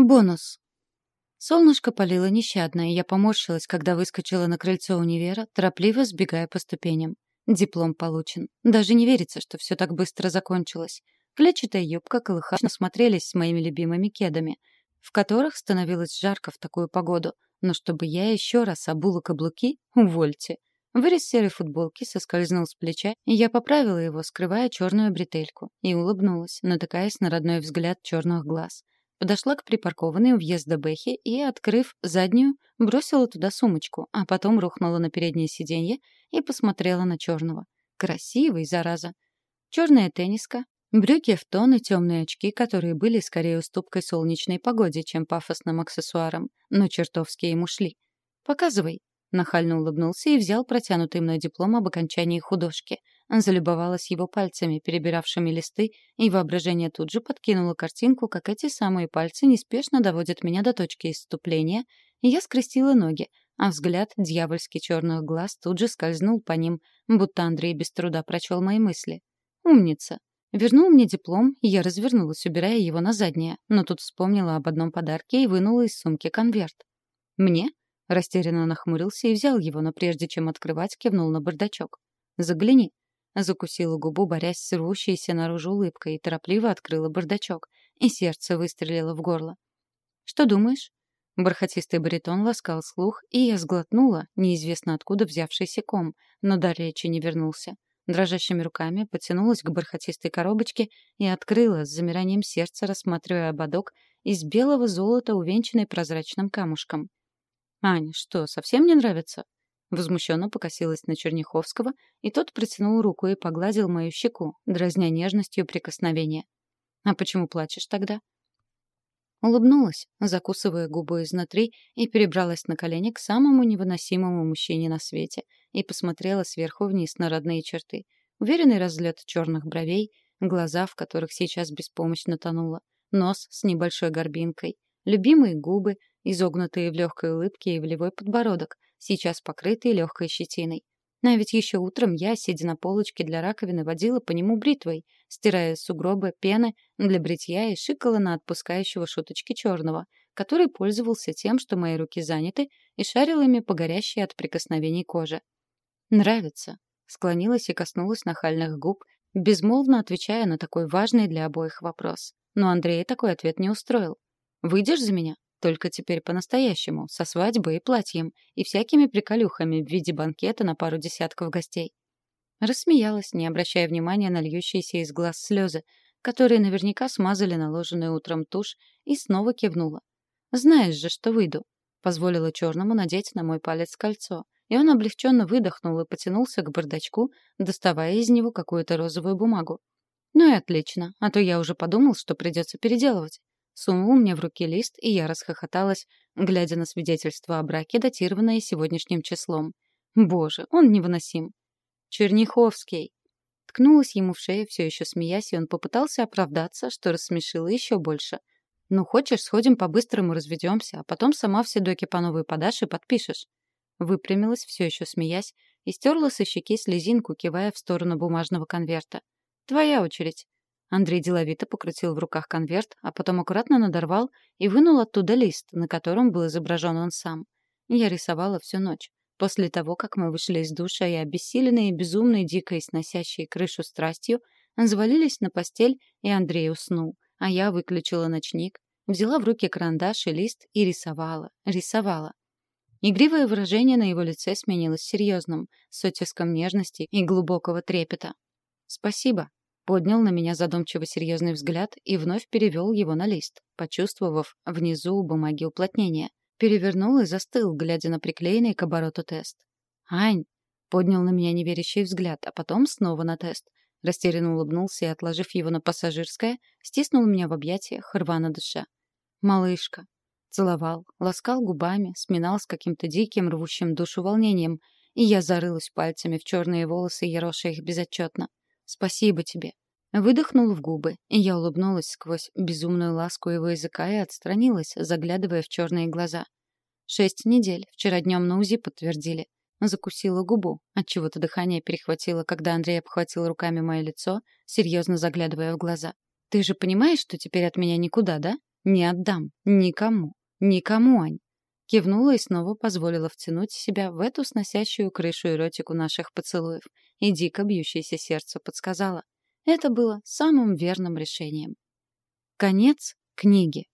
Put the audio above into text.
Бонус. Солнышко палило нещадно, и я поморщилась, когда выскочила на крыльцо универа, торопливо сбегая по ступеням. Диплом получен. Даже не верится, что все так быстро закончилось. Клетчатая юбка колыхачно смотрелись с моими любимыми кедами, в которых становилось жарко в такую погоду. Но чтобы я еще раз обула каблуки, увольте. Вырез серой футболки соскользнул с плеча, и я поправила его, скрывая черную бретельку, и улыбнулась, натыкаясь на родной взгляд черных глаз. Подошла к припаркованной у въезда Бэхе и, открыв заднюю, бросила туда сумочку, а потом рухнула на переднее сиденье и посмотрела на черного. Красивый, зараза. Черная тенниска, брюки в тон и темные очки, которые были скорее уступкой солнечной погоде, чем пафосным аксессуаром, но чертовски ему шли. «Показывай», Нахально улыбнулся и взял протянутый мной диплом об окончании художки. Залюбовалась его пальцами, перебиравшими листы, и воображение тут же подкинуло картинку, как эти самые пальцы неспешно доводят меня до точки исступления, я скрестила ноги, а взгляд дьявольски черных глаз тут же скользнул по ним, будто Андрей без труда прочел мои мысли. «Умница!» Вернул мне диплом, и я развернулась, убирая его на заднее, но тут вспомнила об одном подарке и вынула из сумки конверт. «Мне?» Растерянно нахмурился и взял его, но прежде чем открывать, кивнул на бардачок. «Загляни». Закусила губу, борясь с рвущейся наружу улыбкой, и торопливо открыла бардачок, и сердце выстрелило в горло. «Что думаешь?» Бархатистый баритон ласкал слух, и я сглотнула, неизвестно откуда взявшийся ком, но до речи не вернулся. Дрожащими руками потянулась к бархатистой коробочке и открыла с замиранием сердца, рассматривая ободок из белого золота, увенчанный прозрачным камушком. «Ань, что, совсем не нравится?» Возмущенно покосилась на Черняховского, и тот протянул руку и погладил мою щеку, дразня нежностью прикосновения. «А почему плачешь тогда?» Улыбнулась, закусывая губу изнутри, и перебралась на колени к самому невыносимому мужчине на свете и посмотрела сверху вниз на родные черты. Уверенный разлет черных бровей, глаза, в которых сейчас беспомощно тонула, нос с небольшой горбинкой, любимые губы, изогнутые в легкой улыбке и волевой подбородок, сейчас покрытые легкой щетиной. А ведь еще утром я, сидя на полочке для раковины, водила по нему бритвой, стирая сугробы пены для бритья и шикала на отпускающего шуточки черного, который пользовался тем, что мои руки заняты, и шарил ими по горящей от прикосновений коже. «Нравится», — склонилась и коснулась нахальных губ, безмолвно отвечая на такой важный для обоих вопрос. Но Андрея такой ответ не устроил. «Выйдешь за меня?» Только теперь по-настоящему, со свадьбой и платьем, и всякими приколюхами в виде банкета на пару десятков гостей. Рассмеялась, не обращая внимания на льющиеся из глаз слезы, которые наверняка смазали наложенную утром тушь, и снова кивнула. «Знаешь же, что выйду», — позволила черному надеть на мой палец кольцо, и он облегченно выдохнул и потянулся к бардачку, доставая из него какую-то розовую бумагу. «Ну и отлично, а то я уже подумал, что придется переделывать сунул мне в руки лист, и я расхохоталась, глядя на свидетельство о браке, датированное сегодняшним числом. Боже, он невыносим. Черняховский. Ткнулась ему в шею, все еще смеясь, и он попытался оправдаться, что рассмешило еще больше. «Ну, хочешь, сходим по-быстрому разведемся, а потом сама все доки по новой подашь и подпишешь». Выпрямилась, все еще смеясь, и стерла со щеки слезинку, кивая в сторону бумажного конверта. «Твоя очередь». Андрей деловито покрутил в руках конверт, а потом аккуратно надорвал и вынул оттуда лист, на котором был изображен он сам. Я рисовала всю ночь. После того, как мы вышли из душа и обессиленные, безумной, дикой, сносящей крышу страстью, завалились на постель, и Андрей уснул, а я выключила ночник, взяла в руки карандаш и лист и рисовала, рисовала. Игривое выражение на его лице сменилось серьезным, с оттиском нежности и глубокого трепета. «Спасибо», поднял на меня задумчиво серьезный взгляд и вновь перевел его на лист, почувствовав внизу у бумаги уплотнение. Перевернул и застыл, глядя на приклеенный к обороту тест. «Ань!» — поднял на меня неверящий взгляд, а потом снова на тест. Растерянно улыбнулся и, отложив его на пассажирское, стиснул меня в объятиях, рвано дыша. «Малышка!» Целовал, ласкал губами, сминал с каким-то диким, рвущим душу волнением, и я зарылась пальцами в черные волосы, ероша их безотчетно. Спасибо тебе. Выдохнул в губы, и я улыбнулась сквозь безумную ласку его языка и отстранилась, заглядывая в черные глаза. Шесть недель. Вчера днем на УЗИ подтвердили. Закусила губу, отчего-то дыхание перехватило, когда Андрей обхватил руками мое лицо, серьезно заглядывая в глаза. «Ты же понимаешь, что теперь от меня никуда, да?» Не отдам. Никому. Никому, Ань. Кивнула и снова позволила втянуть себя в эту сносящую крышу эротику наших поцелуев. И дико бьющееся сердце подсказала. Это было самым верным решением. Конец книги.